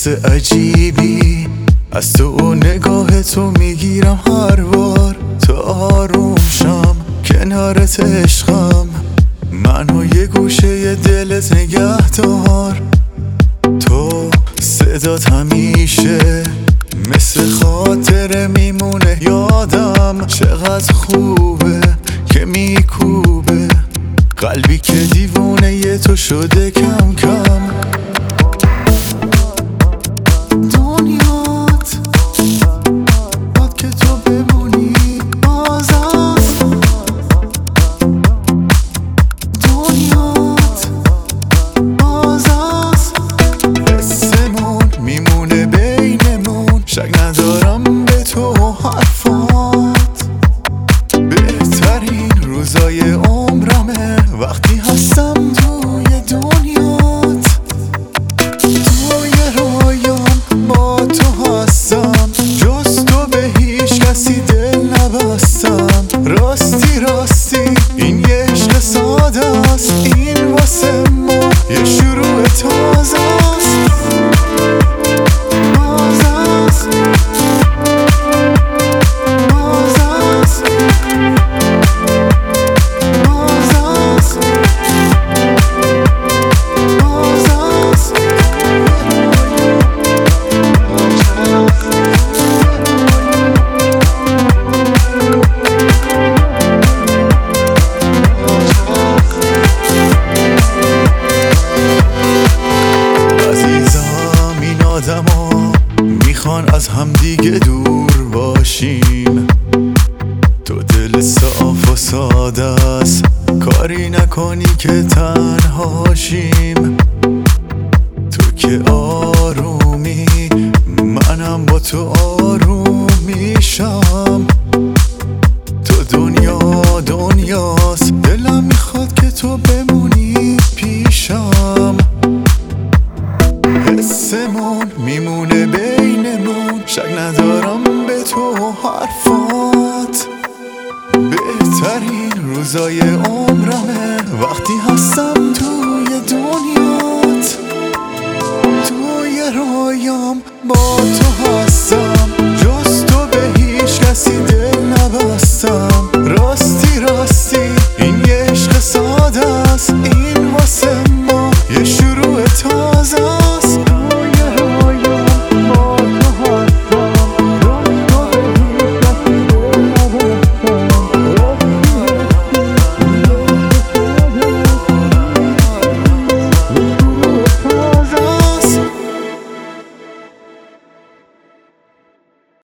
حس عجیبی. از تو و نگاه تو می‌گیرم هر بار. تا آروم شم کنارت عشقم. منو یه گوشه دلت نگه دار. تو صدات همیشه مثل خاطر میمونه. یادم چقدر خوبه که میکوبه. قلبی که دیوونه یه تو شده کم کم. روزای عمرمه تو دل صاف و ساده است. کاری نکنی که تنهاشیم تو که آرومی منم با تو آروم میشم. تو دنیا دنیاست دلم می‌خواد که تو بمونی پیشم. حسمون میمونه بینمون شک ندارم به تو. روزای عمرمه. وقتی هستم توی دنیات توی رویام با تو هستم. جز تو به هیچ کسی دل نبستم.